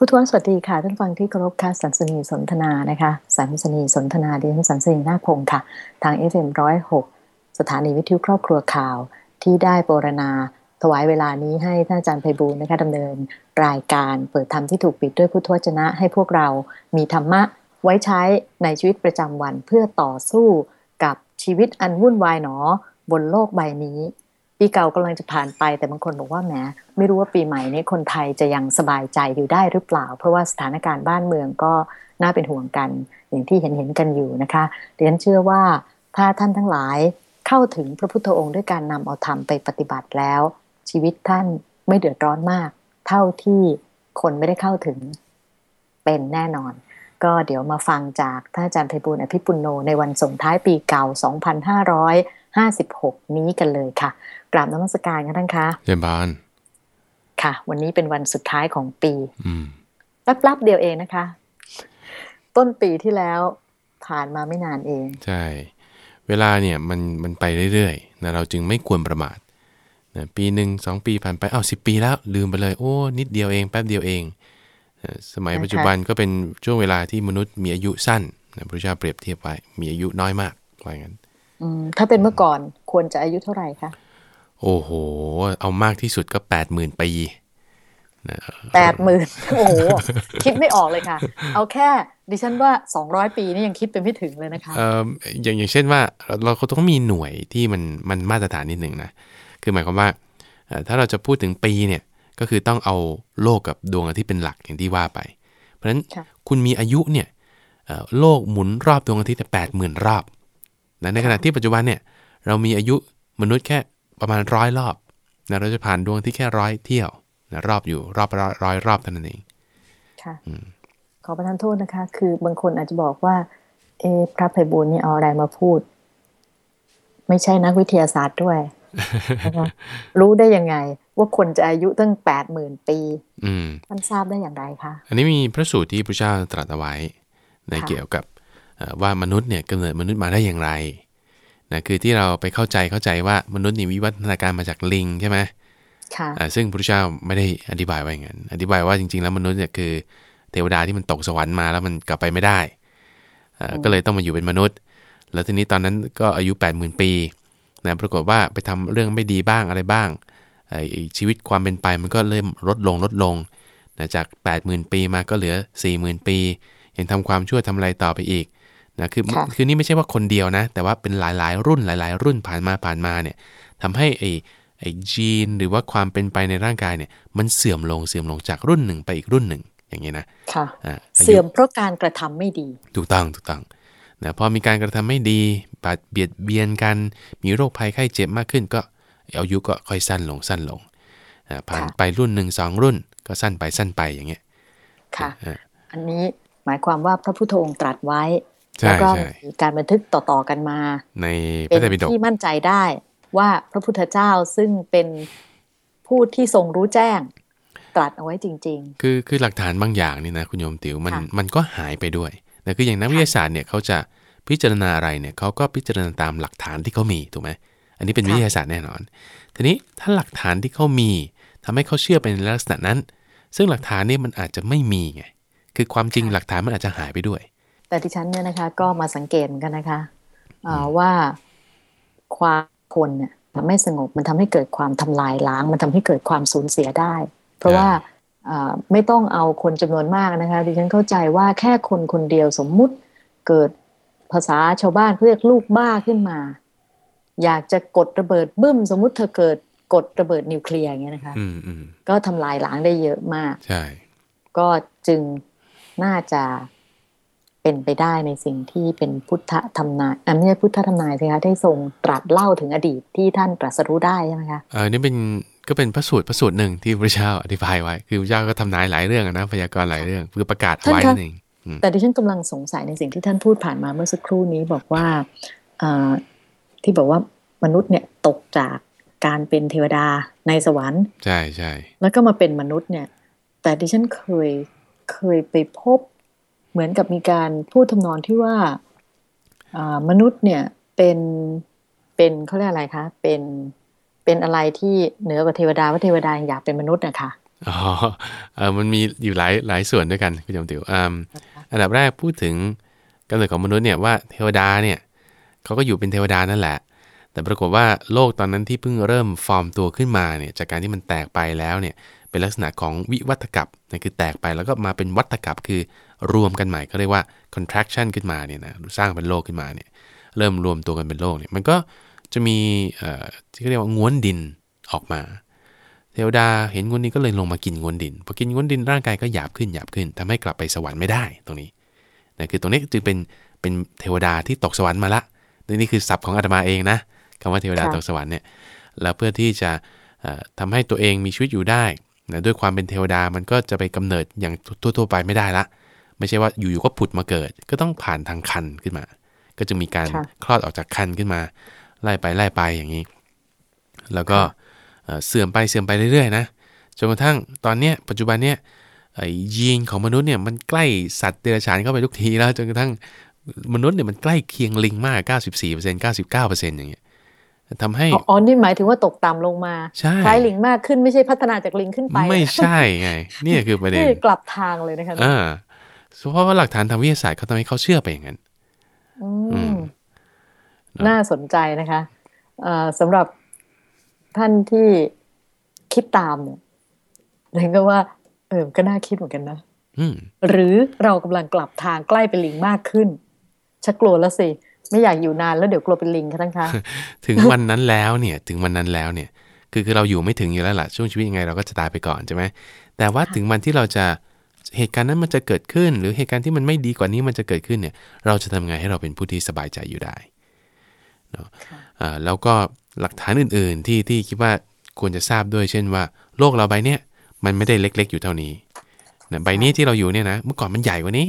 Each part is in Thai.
พุทธสวัสดีค่ะ ท่านฟังที่เคารพค่ะสันสนีสนทนานะคะสันสนีสนทนาดิฉันสันสนีนาคพงค่ะ ทาง FM ร้อยหกสถานีวิทยุครอบครัวข่าว ที่ได้ปวารณาถวายเวลานี้ให้ท่านอาจารย์ไพบูลนะคะดำเนินรายการเปิดธรรมที่ถูกปิดด้วยพุทธวจนะ ให้พวกเรามีธรรมะไว้ใช้ในชีวิตประจำวันเพื่อต่อสู้กับชีวิตอันวุ่นวายหนอ บนโลกใบนี้ ปีเก่ากำลังจะผ่านไปแต่บางคนบอกว่าแหมไม่รู้ว่าปีใหม่นี้คนไทยจะยังสบายใจอยู่ได้หรือเปล่า เพราะว่าสถานการณ์บ้านเมืองก็น่าเป็นห่วงกัน อย่างที่เห็นเห็นกันอยู่นะคะเรียนเชื่อว่าถ้าท่านทั้งหลายเข้าถึงพระพุทธองค์ด้วยการนำเอาธรรมไปปฏิบัติแล้ว ชีวิตท่านไม่เดือดร้อนมาก เท่าที่คนไม่ได้เข้าถึงเป็นแน่นอน ก็เดี๋ยวมาฟังจากท่านอาจารย์ไพบุญอภิปุโนในวันส่งท้ายปีเก่า 2556 นี้กันเลยค่ะ กราบนมัสการกันท่านคะเยี่ยมบาน ค่ะ วันนี้เป็นวันสุดท้ายของปีแป๊บๆเดียวเองนะคะ ต้นปีที่แล้วผ่านมาไม่นานเอง ใช่ เวลาเนี่ยมันมันไปเรื่อยๆนะเราจึงไม่ควรประมาทนะปีหนึ่งสองปีผ่านไปเอ้าสิปีแล้ว ลืมไปเลยโอ้นิดเดียวเองแป๊บเดียวเองนะสมัยปัจจุบันก็เป็นช่วงเวลาที่มนุษย์มีอายุสั้นนะพระเจ้าเปรียบเทียบไว้มีอายุน้อยมากว่าอย่างนั้นถ้าเป็นเมื่อก่อนควรจะอายุเท่าไหร่คะ โอ้โห เอามากที่สุดก็แปดหมื่นปีแปดหมื่นโอ้โห คิดไม่ออกเลยค่ะ เอาแค่ดิฉันว่าสองร้อยปีนี่ยังคิดเป็นไม่ถึงเลยนะคะเอออย่างอย่างเช่นว่าเราก็ต้องมีหน่วยที่มันมันมาตรฐานนิดหนึ่งนะ คือหมายความว่า ถ้าเราจะพูดถึงปีเนี่ย ก็คือต้องเอาโลกกับดวงอาทิตย์เป็นหลักอย่างที่ว่าไป เพราะฉะนั้นคุณมีอายุเนี่ยโลกหมุนรอบดวงอาทิตย์แปดหมื่นรอบ ในขณะที่ปัจจุบันเนี่ยเรามีอายุมนุษย์แค่ ประมาณร้อยรอบนะเราจะผ่านดวงที่แค่ร้อยเที่ยวนะรอบอยู่รอบร้อยรอบเท่านั้นเองค่ะขอประทานโทษนะคะ คือบางคนอาจจะบอกว่า เอพระไพบุญนี่เอาอะไรมาพูด ไม่ใช่นักวิทยาศาสตร์ด้วยนะคะรู้ได้ยังไง ว่าคนจะอายุตั้งแปดหมื่นปีท่านทราบได้อย่างไรคะ อันนี้มีพระสูตรที่พระเจ้าตรัสเอาไว้ในเกี่ยวกับว่ามนุษย์เนี่ยกำเนิดมนุษย์มาได้อย่างไร นะคือที่เราไปเข้าใจเข้าใจว่ามนุษย์นี่วิวัฒนาการมาจากลิงใช่ไหมค่ะซึ่งพระเจ้าไม่ได้อธิบายไว้อย่างนั้นอธิบายว่าจริง ๆ แล้วมนุษย์เนี่ยคือเทวดาที่มันตกสวรรค์มาแล้วมันกลับไปไม่ได้ก็เลยต้องมาอยู่เป็นมนุษย์ แล้วทีนี้ตอนนั้นก็อายุ 8 0,000 ปีนะปรากฏว่าไปทำเรื่องไม่ดีบ้างอะไรบ้างชีวิตความเป็นไปมันก็เริ่มลดลงลดลงนะจาก 80,000 ปีมาก็เหลือ 40,000 ปี ยังทำความชั่วทำอะไรต่อไปอีก นะคือคือนี่ไม่ใช่ว่าคนเดียวนะ แต่ว่าเป็นหลายๆ รุ่นหลาย ๆ รุ่นผ่านมาผ่านมาเนี่ยทำให้ไอ้ไอ้จีนหรือว่าความเป็นไปในร่างกายเนี่ย มันเสื่อมลงเสื่อมลงจากรุ่นหนึ่งไปอีกรุ่นหนึ่งอย่างเงี้ยนะค่ะเสื่อมเพราะการกระทำไม่ดีถูกต้องถูกต้องนะพอมีการกระทำไม่ดีบาดเบียดเบียนกัน มีโรคภัยไข้เจ็บมากขึ้น ก็อายุก็ค่อยสั้นลงสั้นลงผ่านไปรุ่นหนึ่งสองรุ่น ก็สั้นไปสั้นไปอย่างเงี้ยค่ะ อันนี้หมายความว่าพระพุทธองค์ตรัสไว้ แล้วก็มีการบันทึกต่อๆกันมา ในพระไตรปิฎกที่มั่นใจได้ว่าพระพุทธเจ้าซึ่งเป็นผู้ที่ทรงรู้แจ้งตรัสเอาไว้จริง ๆ คือคือหลักฐานบางอย่างนี่นะคุณโยมติ๋วมันมันก็หายไปด้วยแต่คืออย่างนักวิทยาศาสตร์เนี่ยเขาจะพิจารณาอะไรเนี่ยเขาก็พิจารณาตามหลักฐานที่เขามีถูกไหมอันนี้เป็นวิทยาศาสตร์แน่นอน ทีนี้ถ้าหลักฐานที่เขามีทำให้เขาเชื่อเป็นลักษณะนั้น ซึ่งหลักฐานนี่มันอาจจะไม่มีไงคือความจริงหลักฐานมันอาจจะหายไปด้วย แต่ที่ฉันเนี่ยนะคะ ก็มาสังเกตเหมือนกันนะคะว่าความคนเนี่ยไม่สงบมันทำให้เกิดความทำลายล้าง มันทำให้เกิดความสูญเสียได้ เพราะว่าไม่ต้องเอาคนจำนวนมากนะคะดิฉันเข้าใจว่าแค่คนคนเดียวสมมุติเกิดภาษาชาวบ้านเรียกลูกบ้าขึ้นมา อยากจะกดระเบิดบึ้ม สมมุติเธอเกิดกดระเบิดนิวเคลียร์อย่างเงี้ยนะคะก็ทำลายล้างได้เยอะมาก ใช่ ก็จึงน่าจะ เป็นไปได้ในสิ่งที่เป็นพุทธธรรมนายอันนี้พุทธธรรมนายสิคะได้ทรงตรัสเล่าถึงอดีตที่ท่านตรัสรู้ได้ใช่ไหมคะเออนี่เป็นก็เป็นพระสูตรพระสูตรหนึ่งที่พระเจ้าอธิบายไว้ คือพระเจ้าก็ทำนายหลายเรื่องนะพยากรณ์หลายเรื่องคือประกาศไว้นั่นเองแต่ดิฉันกำลังสงสัยในสิ่งที่ท่านพูดผ่านมาเมื่อสักครู่นี้บอกว่าที่บอกว่ามนุษย์เนี่ยตกจากการเป็นเทวดาในสวรรค์ ใช่ใช่แล้วก็มาเป็นมนุษย์เนี่ย แต่ดิฉันเคยเคยไปพบ เหมือนกับมีการพูดทำนองที่ว่ามนุษย์เนี่ยเป็นเป็นเขาเรียกอะไรคะเป็นเป็นอะไรที่เหนือกว่าเทวดาว่าเทวดาอยากเป็นมนุษย์นะคะอ๋อเออมันมีอยู่หลายหลายส่วนด้วยกันคุณจอมติ๋วอ่าอันดับแรกพูดถึงกำเนิดของมนุษย์เนี่ยว่าเทวดาเนี่ยเขาก็อยู่เป็นเทวดานั่นแหละ แต่ปรากฏว่าโลกตอนนั้นที่เพิ่งเริ่มฟอร์มตัวขึ้นมาเนี่ยจากการที่มันแตกไปแล้วเนี่ย เป็นลักษณะของวิวัฒกับนะคือแตกไปแล้วก็มาเป็นวัฒกับคือรวมกันใหม่ก็เรียกว่า contraction ขึ้นมาเนี่ยนะสร้างเป็นโลกขึ้นมาเนี่ยเริ่มรวมตัวกันเป็นโลกเนี่ยมันก็จะมีที่เรียกว่าง้วนดินออกมา เทวดาเห็นง้วนดินก็เลยลงมากินง้วนดินพอกินง้วนดินร่างกายก็หยาบขึ้นหยาบขึ้นทำให้กลับไปสวรรค์ไม่ได้ตรงนี้นะคือตรงนี้จึงเป็นเป็นเทวดาที่ตกสวรรค์มาละนี่คือศัพท์ของอาตมาเองนะคำว่าเทวดาตกสวรรค์เนี่ยแล้วเพื่อที่จะทำให้ตัวเองมีชีวิตอยู่ได้ นะด้วยความเป็นเทวดามันก็จะไปกำเนิดอย่างทั่วๆไปไม่ได้ละ ไม่ใช่ว่าอยู่ๆก็ผุดมาเกิด ก็ต้องผ่านทางคันขึ้นมา ก็จะมีการคลอดออกจากคันขึ้นมา ไล่ไปไล่ไปอย่างนี้ แล้วก็เสื่อมไปเสื่อมไปเรื่อยๆนะจนกระทั่งตอนเนี้ยปัจจุบันเนี้ยยีนของมนุษย์เนี่ยมันใกล้สัตว์เดรัจฉานเข้าไปทุกทีแล้วจนกระทั่งมนุษย์เนี่ยมันใกล้เคียงลิงมาก 94% 99%อย่างเงี้ย ทำให้อ๋อนี่หมายถึงว่าตกต่ำลงมาใช่คล้ายลิงมากขึ้นไม่ใช่พัฒนาจากลิงขึ้นไป ไม่ใช่ไงนี่คือประเด็นกลับทางเลยนะคะอ่าเพราะว่าหลักฐานทางวิทยาศาสตร์เขาทำให้เขาเชื่อไปอย่างนั้นน่าสนใจนะคะสำหรับท่านที่คิดตามเนี่ยเรนก็ว่า เออก็น่าคิดเหมือนกันนะหรือเรากำลังกลับทางใกล้เป็นลิงมากขึ้นชักกลัวแล้วสิ ไม่อยากอยู่นานแล้วเดี๋ยวกลัวเป็นลิงค่ะท่านคะถึงวันนั้นแล้วเนี่ยถึงวันนั้นแล้วเนี่ย คือคือเราอยู่ไม่ถึงอยู่แล้วล่ะช่วงชีวิตยังไงเราก็จะตายไปก่อนใช่ไหมแต่ว่าถึงวันที่เราจะเหตุการณ์นั้นมันจะเกิดขึ้น หรือเหตุการณ์ที่มันไม่ดีกว่านี้มันจะเกิดขึ้นเนี่ย เราจะทำไงให้เราเป็นผู้ที่สบายใจอยู่ได้เนาะแล้วก็หลักฐานอื่น ๆ ที่ที่คิดว่าควรจะทราบด้วยเช่นว่า โลกเราใบเนี้ยมันไม่ได้เล็ก ๆ อยู่เท่านี้โลกใบนี้ที่เราอยู่เนี่ยนะเมื่อก่อนมันใหญ่กว่านี้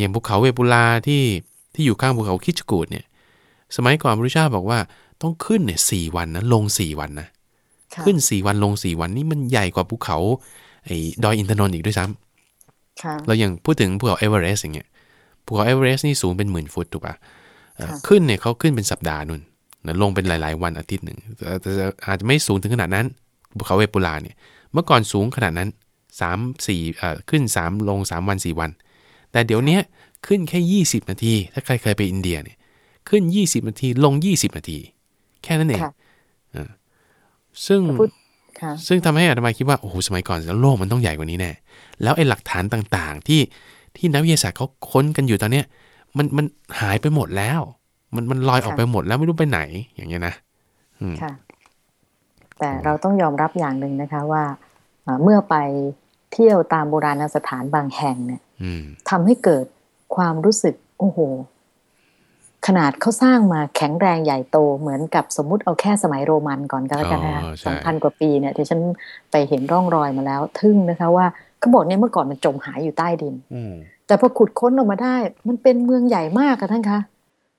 อย่างภูเขาเวปุลละที่ ที่อยู่ข้างภูเขาคิชฌกูฏเนี่ยสมัยก่อนพระเจ้าบอกว่าต้องขึ้นเนี่ยสี่วันนะลงสี่วันนะขึ้นสี่วันลงสี่วันนี่มันใหญ่กว่าภูเขาไอ้ดอยอินทนนท์อีกด้วยซ้ำเราอย่างพูดถึงภูเขาเอเวอเรสต์อย่างเงี้ยภูเขาเอเวอเรสต์นี่สูงเป็นหมื่นฟุตถูกปะขึ้นเนี่ยเขาขึ้นเป็นสัปดาห์นุ่นนะลงเป็นหลาย ๆ วันอาทิตย์หนึ่งแต่อาจจะไม่สูงถึงขนาดนั้นภูเขาเวปุลาเนี่ยเมื่อก่อนสูงขนาดนั้นสามสี่เอ่อขึ้นสามลงสามวันสี่วัน แต่เดี๋ยวนี้ ขึ้นแค่ 20 นาที ถ้าใครเคยไปอินเดียเนี่ย ขึ้น 20 นาที ลง 20 นาที แค่นั้นเองซึ่งซึ่งทำให้อาตมาคิดว่าโอ้โหสมัยก่อนโลกมันต้องใหญ่กว่านี้แน่แล้วไอ้หลักฐานต่างๆ ที่ที่นักวิทยาศาสตร์เขาค้นกันอยู่ตอนเนี้ยมันมันหายไปหมดแล้ว มันมันลอยออกไปหมดแล้วไม่รู้ไปไหนอย่างเงี้ยนะค่ะ แต่เราต้องยอมรับอย่างหนึ่งนะคะว่าเมื่อไปเที่ยวตามโบราณสถานบางแห่งเนี่ยทำให้เกิด ความรู้สึกโอ้โหขนาดเขาสร้างมาแข็งแรงใหญ่โตเหมือนกับสมมุติเอาแค่สมัยโรมันก่อนก็แล้วกันนะคะสองพันกว่าปีเนี่ยที่ฉันไปเห็นร่องรอยมาแล้ว ทึ่งนะคะว่าเขาบอกเนี่ยเมื่อก่อนมันจมหายอยู่ใต้ดินแต่พอขุดค้นออกมาได้ มันเป็นเมืองใหญ่มากค่ะท่านคะ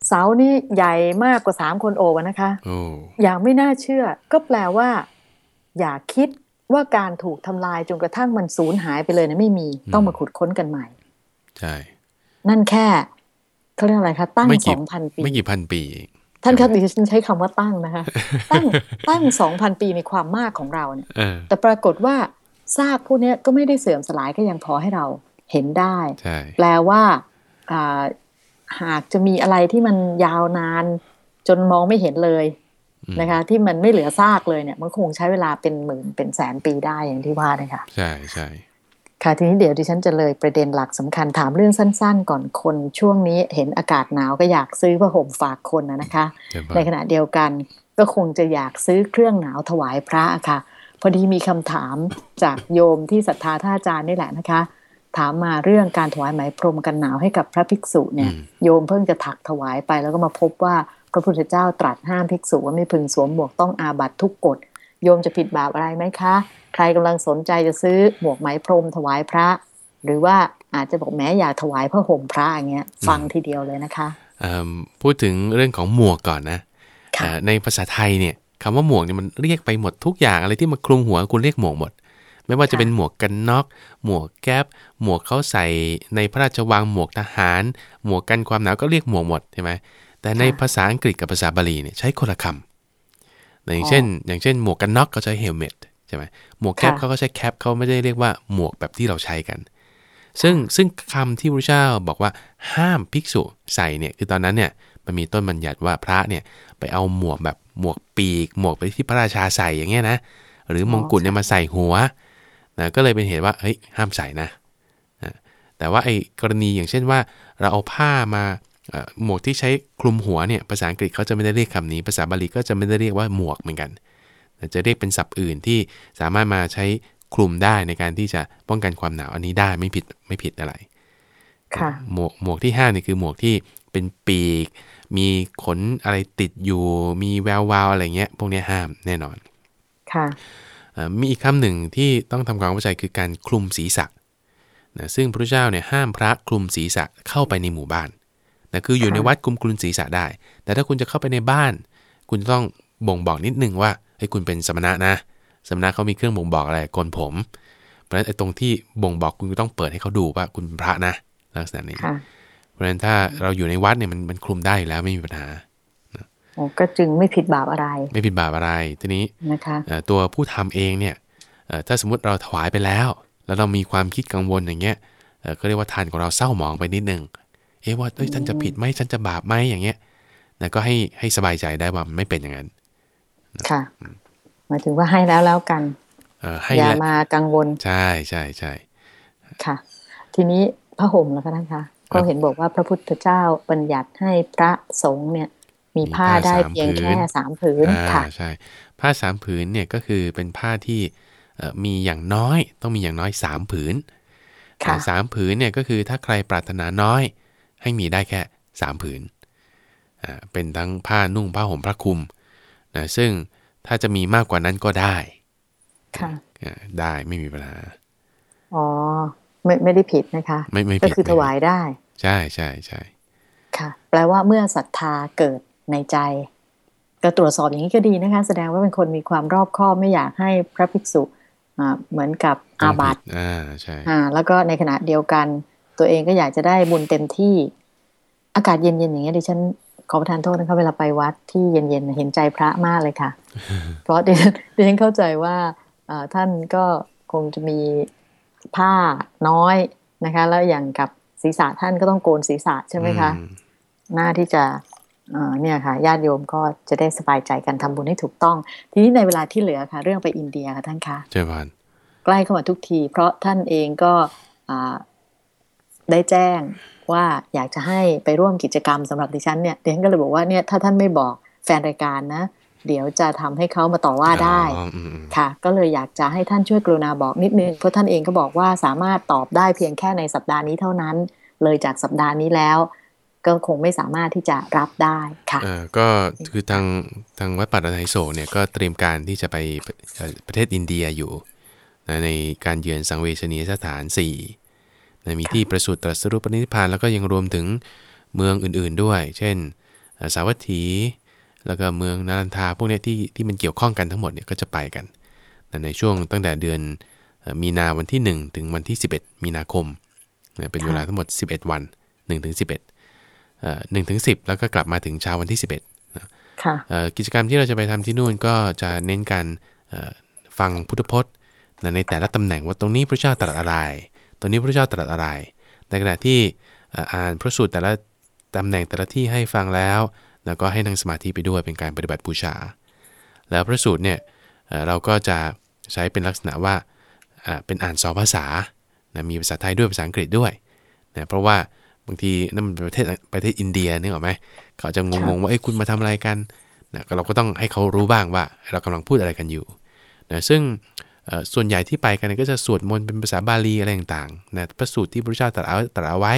เสานี่ใหญ่มากกว่าสามคนโอบนะคะอย่างไม่น่าเชื่อ ก็แปลว่า อย่าคิดว่าการถูกทำลายจนกระทั่งมันสูญหายไปเลยนะไม่มี ต้องมาขุดค้นกันใหม่ ใช่ นั่นแค่เขาเรียกอะไรคะตั้งสองพันปี ไม่กี่พันปี ท่านครับดิฉันใช้คำว่าตั้งนะคะ ตั้งตั้งสองพันปีในความมากของเราเนี่ยแต่ปรากฏว่าซากพวกนี้ก็ไม่ได้เสื่อมสลายก็ยังพอให้เราเห็นได้ แปลว่าหากจะมีอะไรที่มันยาวนาน จนมองไม่เห็นเลยนะคะ ที่มันไม่เหลือซากเลยเนี่ย มันคงใช้เวลาเป็นหมื่นเป็นแสนปีได้อย่างที่ว่าเลยค่ะใช่ใช่ ค่ะทีนี้เดี๋ยวดิฉันจะเลยประเด็นหลักสำคัญถามเรื่องสั้น ๆ ก่อนคนช่วงนี้เห็นอากาศหนาวก็อยากซื้อผ้าห่มฝากคนนะคะ ในขณะเดียวกันก็คงจะอยากซื้อเครื่องหนาวถวายพระค่ะ พอดีมีคำถามจากโยมที่ศรัทธาท่าอาจารย์นี่แหละนะคะ ถามมาเรื่องการถวายไหมพรมกันหนาวให้กับพระภิกษุเนี่ยโยมเพิ่งจะถักถวายไปแล้วก็มาพบว่าพระพุทธเจ้าตรัสห้ามภิกษุว่าไม่พึงสวมหมวกต้องอาบัตทุกกฎโยมจะผิดบาปอะไรไหมคะ ใครกำลังสนใจจะซื้อหมวกไหมพรมถวายพระ หรือว่าอาจจะบอกแม้อยากถวายพระห่มพระอย่างเงี้ยฟังทีเดียวเลยนะคะพูดถึงเรื่องของหมวกก่อนนะในภาษาไทยเนี่ยคำว่าหมวกเนี่ยมันเรียกไปหมดทุกอย่างอะไรที่มาคลุมหัวคุณเรียกหมวกหมด ไม่ว่าจะเป็นหมวกกันน็อก หมวกแก๊ปหมวกเขาใส่ในพระราชวังหมวกทหาร หมวกกันความหนาวก็เรียกหมวกหมดใช่ไหมแต่ในภาษาอังกฤษกับภาษาบาลีเนี่ยใช้คนละคำอย่างเช่น อย่างเช่นหมวกกันน็อกก็ใช้เฮลเมต ใช่ไหมหมวกแคปเขาก็ใช้แคปเขาไม่ได้เรียกว่าหมวกแบบที่เราใช้กัน ซึ่งซึ่งคำที่พระเจ้าบอกว่าห้ามภิกษุใส่เนี่ยคือตอนนั้นเนี่ยมันมีต้นบัญญัติว่าพระเนี่ยไปเอาหมวกแบบหมวกปีก หมวกไปที่พระราชาใส่อย่างเงี้ยนะหรือมงกุฎเนี่ยมาใส่หัวนะก็เลยเป็นเหตุว่าเฮ้ยห้ามใส่นะนะแต่ว่าไอ้กรณีอย่างเช่นว่า เราเอาผ้ามาหมวกที่ใช้คลุมหัวเนี่ยภาษาอังกฤษเขาจะไม่ได้เรียกคำนี้ ภาษาบาลีก็จะไม่ได้เรียกว่าหมวกเหมือนกัน จะเรียกเป็นศัพท์อื่นที่สามารถมาใช้คลุมได้ในการที่จะป้องกันความหนาวอันนี้ได้ไม่ผิดไม่ผิดอะไรหมวกหมวกที่5นี่คือหมวกที่เป็นปีก มีขนอะไรติดอยู่ มีแวววาวอะไรเงี้ย พวกนี้ห้ามแน่นอน ค่ะมีอีกคำหนึ่งที่ต้องทำความเข้าใจคือการคลุมศีรษะนะซึ่งพระเจ้าเนี่ยห้ามพระคลุมศีรษะเข้าไปในหมู่บ้านนะคืออยู่ในวัดคลุมคลุมศีรษะได้ แต่ถ้าคุณจะเข้าไปในบ้าน คุณต้องบ่งบอกนิดนึงว่า ให้คุณเป็นสมณะนะ สมณะเขามีเครื่องบ่งบอกอะไรกนผม เพราะฉะนั้นไอ้ตรงที่บ่งบอกคุณต้องเปิดให้เขาดูว่าคุณเป็นพระนะลักษณะนี้ เพราะฉะนั้นถ้าเราอยู่ในวัดเนี่ยมันมันคลุมได้แล้วไม่มีปัญหาก็จึงไม่ผิดบาปอะไร ไม่ผิดบาปอะไรทีนี้นะคะตัวผู้ทำเองเนี่ยถ้าสมมุติเราถวายไปแล้ว แล้วเรามีความคิดกังวลอย่างเงี้ยก็เรียกว่าทานของเราเศร้าหมองไปนิดนึงเอ๊ะว่าเอ้ยฉันจะผิดไหมฉันจะบาปไหมอย่างเงี้ยนะก็ให้ให้สบายใจได้ว่ามันไม่เป็นอย่างนั้น ค่ะหมายถึงว่าให้แล้วแล้วกันอย่ามากังวล ใช่ใช่ใช่ค่ะ ทีนี้พระห่มแล้วกันนะคะก็เห็นบอกว่าพระพุทธเจ้าบัญญัติให้พระสงฆ์เนี่ยมีผ้าได้เพียงแค่สามผืนค่ะใช่ผ้าสามผืนเนี่ยก็คือเป็นผ้าที่มีอย่างน้อย ต้องมีอย่างน้อยสามผืนสามผืนเนี่ยก็คือถ้าใครปรารถนาน้อย ให้มีได้แค่สามผืนเป็นทั้งผ้านุ่งผ้าห่มพระคุม นะซึ่งถ้าจะมีมากกว่านั้นก็ได้ ค่ะได้ไม่มีปัญหา อ๋อ ไม่ไม่ได้ผิดนะคะ ไม่ไม่ผิดก็คือถวายได้ ใช่ใช่ใช่ค่ะ แปลว่าเมื่อศรัทธาเกิดในใจ ก็ตรวจสอบอย่างนี้ก็ดีนะคะ แสดงว่าเป็นคนมีความรอบคอบไม่อยากให้พระภิกษุเหมือนกับอาบัติอ่าใช่อ่า แล้วก็ในขณะเดียวกัน ตัวเองก็อยากจะได้บุญเต็มที่ อากาศเย็นๆอย่างเงี้ยดิฉัน ขอประทานโทษนะคะเวลาไปวัดที่เย็นๆเห็นใจพระมากเลยค่ะ เพราะดิฉันดิฉันเข้าใจว่าท่านก็คงจะมีผ้าน้อยนะคะ แล้วอย่างกับศีรษะท่านก็ต้องโกนศีรษะใช่ไหมคะ หน้าที่จะเนี่ยค่ะญาติโยมก็จะได้สบายใจกันทำบุญให้ถูกต้อง ทีนี้ในเวลาที่เหลือค่ะ เรื่องไปอินเดียค่ะท่านคะเจ้าพันใกล้เข้ามาทุกที เพราะท่านเองก็ ได้แจ้งว่าอยากจะให้ไปร่วมกิจกรรมสำหรับดิฉันเนี่ยดิฉันก็เลยบอกว่าเนี่ยถ้าท่านไม่บอกแฟนรายการนะ เดี๋ยวจะทำให้เขามาต่อว่าได้ค่ะ ก็เลยอยากจะให้ท่านช่วยกรุณาบอกนิดนึงเพราะท่านเองก็บอกว่าสามารถตอบได้เพียงแค่ในสัปดาห์นี้เท่านั้น เลยจากสัปดาห์นี้แล้ว ก็คงไม่สามารถที่จะรับได้ค่ะก็คือทางทางวัดปัตตานีโศเนี่ยก็เตรียมการที่จะไปประเทศอินเดียอยู่ในการเยือนสังเวชนียสถาน4นะ มีที่ประสูติตรัสรู้ปณิพานแล้วก็ยังรวมถึงเมืองอื่นๆด้วย เช่น สาวัตถี แล้วก็เมืองนารันทาพวกนี้ที่ที่มันเกี่ยวข้องกันทั้งหมดเนี่ยก็จะไปกัน ในช่วงตั้งแต่เดือนมีนาวันที่ 1 ถึงวันที่ 11 มีนาคม เป็นเวลาทั้งหมด 11 วัน1ถึง11 1ถึง10แล้วก็กลับมาถึงเช้าวันที่ 11กิจกรรมที่เราจะไปทำที่นู่นก็จะเน้นการฟังพุทธพจน์ในแต่ละตำแหน่งว่าตรงนี้พระเจ้าตรัสอะไร ตอนนี้พระเจ้าตรัสอะไร ในขณะที่อ่านพระสูตรแต่ละตำแหน่งแต่ละที่ให้ฟังแล้ว แล้วก็ให้นั่งสมาธิไปด้วยเป็นการปฏิบัติบูชา แล้วพระสูตรเนี่ยเราก็จะใช้เป็นลักษณะว่าเป็นอ่านสองภาษานะมีภาษาไทยด้วยภาษาอังกฤษด้วยนะเพราะว่าบางทีนั่นมันประเทศประเทศอินเดียนึกออกไหมเขาจะงงๆว่าเอ้ยคุณมาทำอะไรกันนะเราก็ต้องให้เขารู้บ้างว่า เรากำลังพูดอะไรกันอยู่นะซึ่ง ส่วนใหญ่ที่ไปกันก็จะสวดมนต์เป็นภาษาบาลีอะไรต่างๆนะพระสูตรที่พระเจ้าตรัสเอาตรัสเอาไว้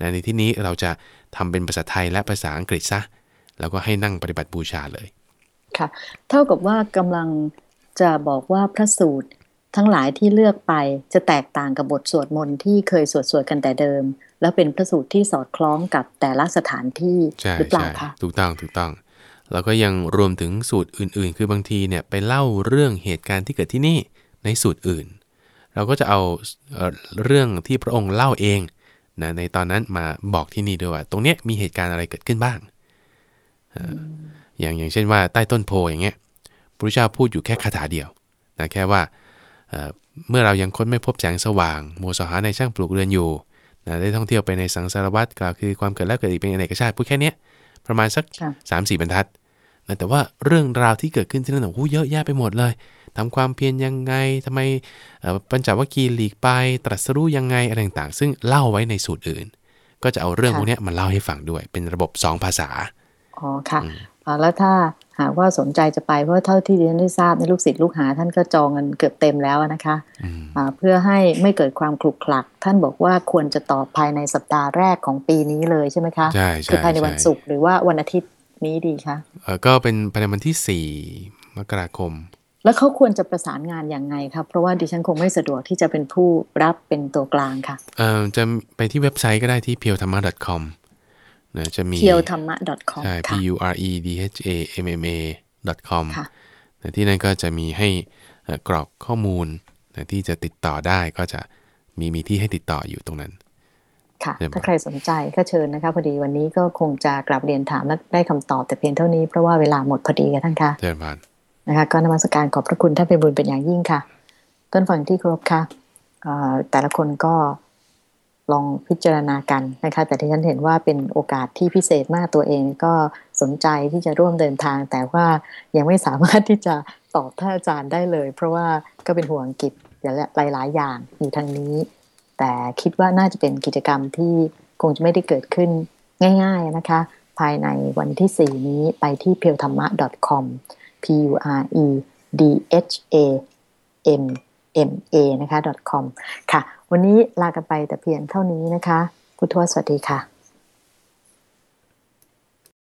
นะในที่นี้เราจะทำเป็นภาษาไทยและภาษาอังกฤษซะแล้วก็ให้นั่งปฏิบัติบูชาเลย ค่ะ เท่ากับว่ากำลังจะบอกว่าพระสูตรทั้งหลายที่เลือกไปจะแตกต่างกับบทสวดมนต์ที่เคยสวดสวดกันแต่เดิม แล้วเป็นพระสูตรที่สอดคล้องกับแต่ละสถานที่หรือเปล่าคะถูกต้องถูกต้อง แล้วก็ยังรวมถึงสูตรอื่น ๆ คือบางทีเนี่ยไปเล่าเรื่องเหตุการณ์ที่เกิดที่นี่ ในสูตรอื่น เราก็จะเอาเรื่องที่พระองค์เล่าเองนะในตอนนั้นมาบอกที่นี่ด้วยว่า ตรงเนี้ยมีเหตุการณ์อะไรเกิดขึ้นบ้าง อย่างอย่างเช่นว่าใต้ต้นโพอย่างเงี้ยพระเจ้าพูดอยู่แค่คาถาเดียวนะแค่ว่าเมื่อเรายังค้นไม่พบแสงสว่างโมสหาในช่างปลูกเรือนอยู่นะได้ท่องเที่ยวไปในสังสารวัตรกล่าวคือความเกิดและเกิดอีกเป็นอเนกชาติพูดแค่นี้ประมาณสัก3ามสี่บรรทัดนะแต่ว่าเรื่องราวที่เกิดขึ้นที่นั่นโอ้เยอะแยะไปหมดเลย ทำความเพียรยังไงทำไมปัญจวัคคีย์หลีกไป ตรัสรู้ยังไงอะไรต่างๆ ซึ่งเล่าไว้ในสูตรอื่น ก็จะเอาเรื่องพวกนี้มาเล่าให้ฟังด้วย เป็นระบบ2ภาษา อ๋อค่ะแล้วถ้าหากว่าสนใจจะไปเพราะเท่าที่ดิฉันได้ทราบในลูกศิษย์ลูกหาท่านก็จองกันเกือบเต็มแล้วนะคะเพื่อให้ไม่เกิดความคลุกคลัก ท่านบอกว่าควรจะตอบภายในสัปดาห์แรกของปีนี้เลยใช่ไหมคะใช่ใช่คือภายในวันศุกร์หรือว่าวันอาทิตย์นี้ดีคะก็เป็นภายในวันที่สี่มกราคม แล้วเขาควรจะประสานงานอย่างไงครับ เพราะว่าดิฉันคงไม่สะดวกที่จะเป็นผู้รับเป็นตัวกลางค่ะเอ่อจะไปที่เว็บไซต์ก็ได้ที่ p i e w t h a m m a com นะจะมี p i e w t h a m m a com ใช่ p u r e d h a m m a com ที่นั่นก็จะมีให้กรอกข้อมูลที่จะติดต่อได้ก็จะมีมีที่ให้ติดต่ออยู่ตรงนั้น ค่ะ ถ้าใครสนใจก็เชิญนะคะพอดีวันนี้ก็คงจะกลับเรียนถามและได้คำตอบแต่เพียงเท่านี้เพราะว่าเวลาหมดพอดีค่ะท่านคะเชิญผ่าน นะคะก็นมัสการขอบพระคุณท่านเป็นบุญเป็นอย่างยิ่งค่ะ ต้นฝั่งที่ครบค่ะแต่ละคนก็ลองพิจารณากันนะคะ แต่ที่ฉันเห็นว่าเป็นโอกาสที่พิเศษมากตัวเองก็สนใจที่จะร่วมเดินทาง แต่ว่ายังไม่สามารถที่จะตอบท่านอาจารย์ได้เลย เพราะว่าก็เป็นห่วงกิจหลายๆอย่างอยู่ทางนี้ แต่คิดว่าน่าจะเป็นกิจกรรมที่คงจะไม่ได้เกิดขึ้นง่าย ๆนะคะ ภายในวันที่ 4 นี้ไปที่ p e l t h a m m a com p u r e d h a m m a นะคะ .com ค่ะ วันนี้ลากันไปแต่เพียงเท่านี้นะคะ คุณทวสวัสดีค่ะ